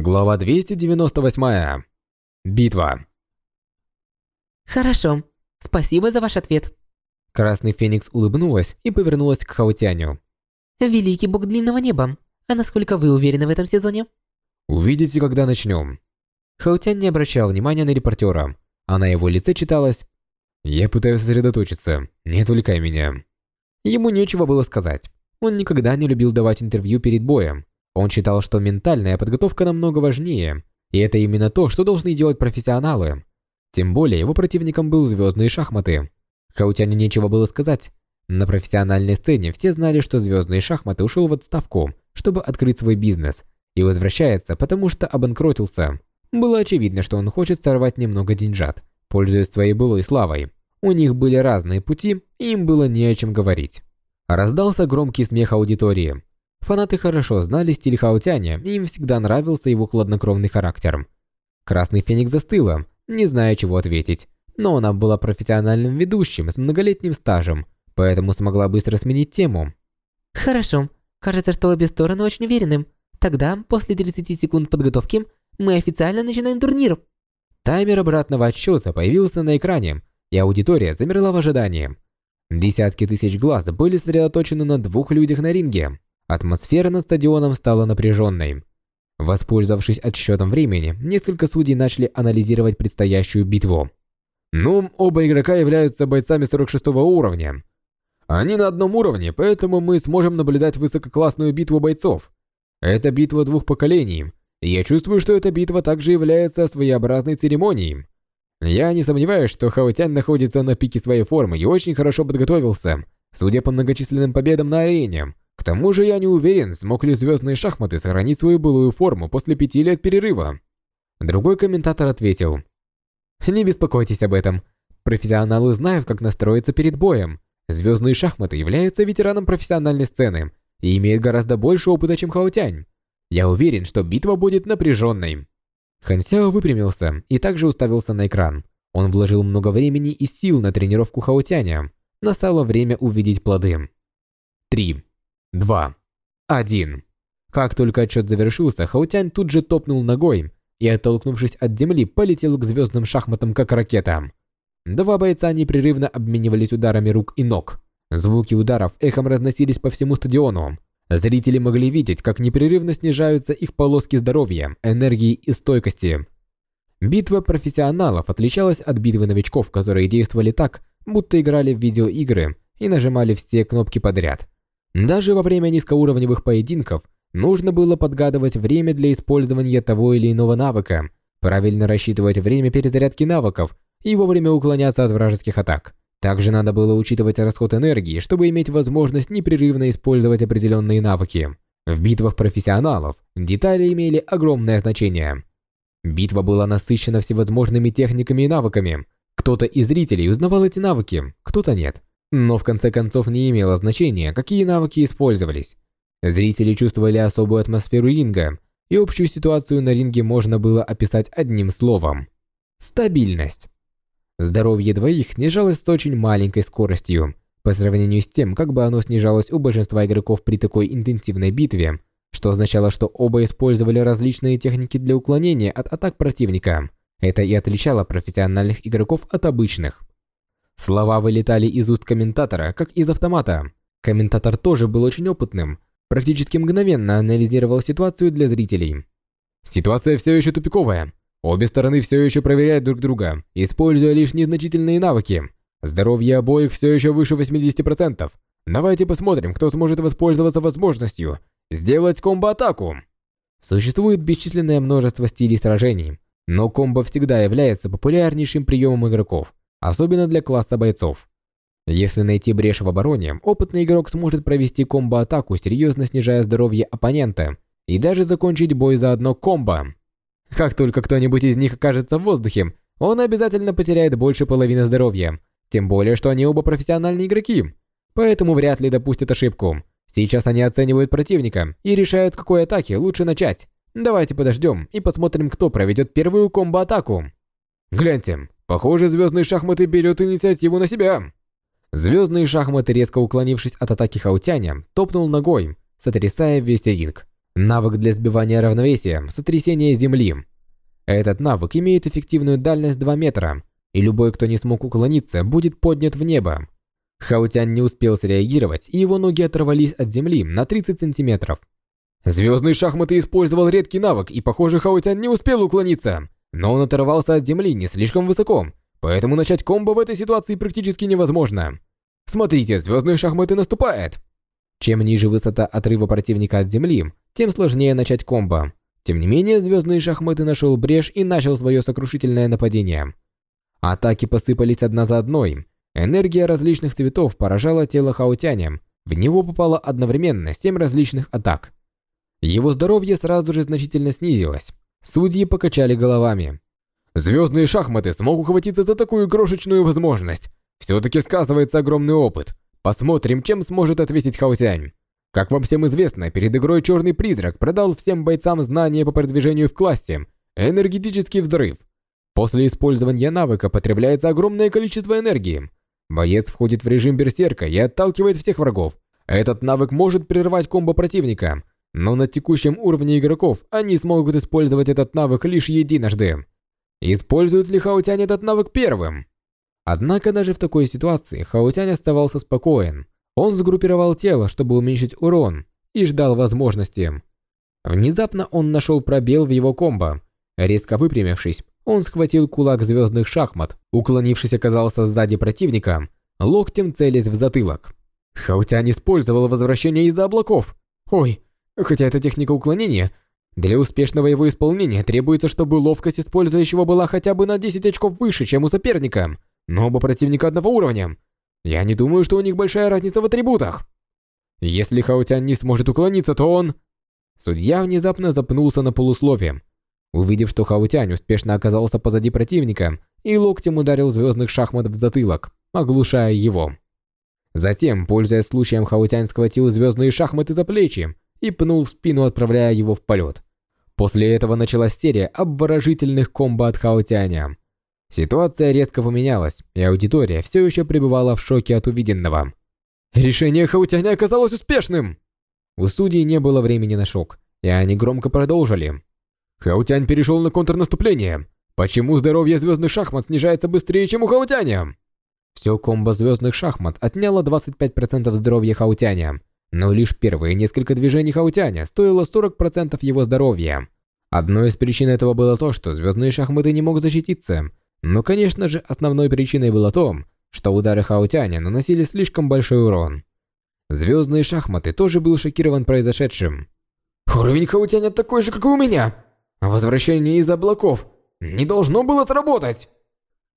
Глава 298. Битва. Хорошо. Спасибо за ваш ответ. Красный Феникс улыбнулась и повернулась к Хаутяню. Великий бог длинного неба. А насколько вы уверены в этом сезоне? Увидите, когда начнем. Хаутянь не обращал внимания на репортера, а на его лице читалось «Я пытаюсь сосредоточиться, не отвлекай меня». Ему нечего было сказать. Он никогда не любил давать интервью перед боем, он считал, что ментальная подготовка намного важнее, и это именно то, что должны делать профессионалы. Тем более его противником был звездные шахматы. Хаутяне нечего было сказать. На профессиональной сцене все знали, что звездные шахматы ушел в отставку, чтобы открыть свой бизнес, и возвращается, потому что обанкротился. Было очевидно, что он хочет сорвать немного деньжат, пользуясь своей былой славой. У них были разные пути, и им было не о чем говорить. Раздался громкий смех аудитории. Фанаты хорошо знали стиль Хаотяня, и им всегда нравился его хладнокровный характер. Красный Феникс застыла, не зная, чего ответить. Но она была профессиональным ведущим с многолетним стажем, поэтому смогла быстро сменить тему. Хорошо. Кажется, что обе стороны очень уверены. Тогда, после 30 секунд подготовки, мы официально начинаем турнир. Таймер обратного отсчета появился на экране, и аудитория замерла в ожидании. Десятки тысяч глаз были сосредоточены на двух людях на ринге. Атмосфера над стадионом стала напряженной. Воспользовавшись отсчетом времени, несколько судей начали анализировать предстоящую битву. Ну, оба игрока являются бойцами 46 уровня. Они на одном уровне, поэтому мы сможем наблюдать высококлассную битву бойцов. Это битва двух поколений, я чувствую, что эта битва также является своеобразной церемонией. Я не сомневаюсь, что Хаотянь находится на пике своей формы и очень хорошо подготовился, судя по многочисленным победам на арене. К тому же я не уверен, смог ли звездные шахматы сохранить свою былую форму после пяти лет перерыва. Другой комментатор ответил. Не беспокойтесь об этом. Профессионалы знают, как настроиться перед боем. Звездные шахматы являются ветераном профессиональной сцены и имеют гораздо больше опыта, чем Хаотянь. Я уверен, что битва будет напряженной. Хан Сяо выпрямился и также уставился на экран. Он вложил много времени и сил на тренировку Хаотяня. Настало время увидеть плоды. 3. Два. Один. Как только отчет завершился, Хаутянь тут же топнул ногой и, оттолкнувшись от земли, полетел к звездным шахматам как ракета. Два бойца непрерывно обменивались ударами рук и ног. Звуки ударов эхом разносились по всему стадиону. Зрители могли видеть, как непрерывно снижаются их полоски здоровья, энергии и стойкости. Битва профессионалов отличалась от битвы новичков, которые действовали так, будто играли в видеоигры и нажимали все кнопки подряд. Даже во время низкоуровневых поединков нужно было подгадывать время для использования того или иного навыка, правильно рассчитывать время перезарядки навыков и вовремя уклоняться от вражеских атак. Также надо было учитывать расход энергии, чтобы иметь возможность непрерывно использовать определенные навыки. В битвах профессионалов детали имели огромное значение. Битва была насыщена всевозможными техниками и навыками. Кто-то из зрителей узнавал эти навыки, кто-то нет. Но в конце концов не имело значения, какие навыки использовались. Зрители чувствовали особую атмосферу ринга, и общую ситуацию на ринге можно было описать одним словом. Стабильность. Здоровье двоих снижалось с очень маленькой скоростью, по сравнению с тем, как бы оно снижалось у большинства игроков при такой интенсивной битве, что означало, что оба использовали различные техники для уклонения от атак противника. Это и отличало профессиональных игроков от обычных. Слова вылетали из уст комментатора, как из автомата. Комментатор тоже был очень опытным, практически мгновенно анализировал ситуацию для зрителей. Ситуация все еще тупиковая. Обе стороны все еще проверяют друг друга, используя лишь незначительные навыки. Здоровье обоих все еще выше 80%. Давайте посмотрим, кто сможет воспользоваться возможностью сделать комбо-атаку. Существует бесчисленное множество стилей сражений, но комбо всегда является популярнейшим приемом игроков особенно для класса бойцов. Если найти брешь в обороне, опытный игрок сможет провести комбо-атаку, серьезно снижая здоровье оппонента, и даже закончить бой за одно комбо. Как только кто-нибудь из них окажется в воздухе, он обязательно потеряет больше половины здоровья, тем более, что они оба профессиональные игроки, поэтому вряд ли допустят ошибку. Сейчас они оценивают противника и решают, какой атаки лучше начать. Давайте подождем и посмотрим, кто проведет первую комбо-атаку. Гляньте, Похоже, звездные шахматы берет инициативу на себя. Звездные шахматы, резко уклонившись от атаки Хаутяня, топнул ногой, сотрясая весь ринг. Навык для сбивания равновесия, сотрясение земли. Этот навык имеет эффективную дальность 2 метра, и любой, кто не смог уклониться, будет поднят в небо. Хаутян не успел среагировать, и его ноги оторвались от земли на 30 сантиметров. Звездные шахматы использовал редкий навык, и, похоже, Хаутян не успел уклониться. Но он оторвался от земли не слишком высоко, поэтому начать комбо в этой ситуации практически невозможно. Смотрите, звездные шахматы наступает! Чем ниже высота отрыва противника от земли, тем сложнее начать комбо. Тем не менее, звездные шахматы нашел брешь и начал свое сокрушительное нападение. Атаки посыпались одна за одной. Энергия различных цветов поражала тело Хаотяня. В него попало одновременно семь различных атак. Его здоровье сразу же значительно снизилось. Судьи покачали головами. Звездные шахматы смог ухватиться за такую крошечную возможность. Все-таки сказывается огромный опыт. Посмотрим, чем сможет ответить Хаосянь. Как вам всем известно, перед игрой Черный Призрак продал всем бойцам знания по продвижению в классе. Энергетический взрыв. После использования навыка потребляется огромное количество энергии. Боец входит в режим берсерка и отталкивает всех врагов. Этот навык может прервать комбо противника, но на текущем уровне игроков они смогут использовать этот навык лишь единожды. Использует ли Хаутянь этот навык первым? Однако даже в такой ситуации Хаутянь оставался спокоен. Он сгруппировал тело, чтобы уменьшить урон, и ждал возможности. Внезапно он нашел пробел в его комбо. Резко выпрямившись, он схватил кулак звездных шахмат, уклонившись оказался сзади противника, локтем целясь в затылок. Хаутянь использовал возвращение из-за облаков. Ой, хотя это техника уклонения, для успешного его исполнения требуется, чтобы ловкость использующего была хотя бы на 10 очков выше, чем у соперника, но оба противника одного уровня. Я не думаю, что у них большая разница в атрибутах. Если Хаутян не сможет уклониться, то он... Судья внезапно запнулся на полуслове, Увидев, что Хаутянь успешно оказался позади противника и локтем ударил звездных шахмат в затылок, оглушая его. Затем, пользуясь случаем, Хаутянь схватил звездные шахматы за плечи и пнул в спину, отправляя его в полет. После этого началась серия обворожительных комбо от Хаутяня. Ситуация резко поменялась, и аудитория все еще пребывала в шоке от увиденного. Решение Хаутяня оказалось успешным! У судей не было времени на шок, и они громко продолжили. Хаутянь перешел на контрнаступление. Почему здоровье звездных шахмат снижается быстрее, чем у Хаутяня? Все комбо звездных шахмат отняло 25% здоровья Хаутяня, но лишь первые несколько движений Хаутяня стоило 40% его здоровья. Одной из причин этого было то, что звездные шахматы не мог защититься, но, конечно же, основной причиной было то, что удары Хаутяня наносили слишком большой урон. Звездные шахматы тоже был шокирован произошедшим. «Уровень Хаутяня такой же, как и у меня!» Возвращение из облаков не должно было сработать.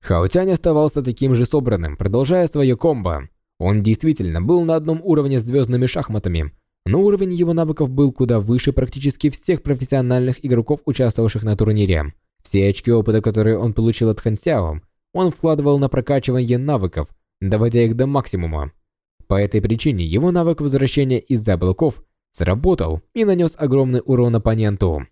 Хаотянь оставался таким же собранным, продолжая свое комбо. Он действительно был на одном уровне с звездными шахматами, но уровень его навыков был куда выше практически всех профессиональных игроков, участвовавших на турнире. Все очки опыта, которые он получил от Хан Сяо, он вкладывал на прокачивание навыков, доводя их до максимума. По этой причине его навык возвращения из-за облаков сработал и нанес огромный урон оппоненту.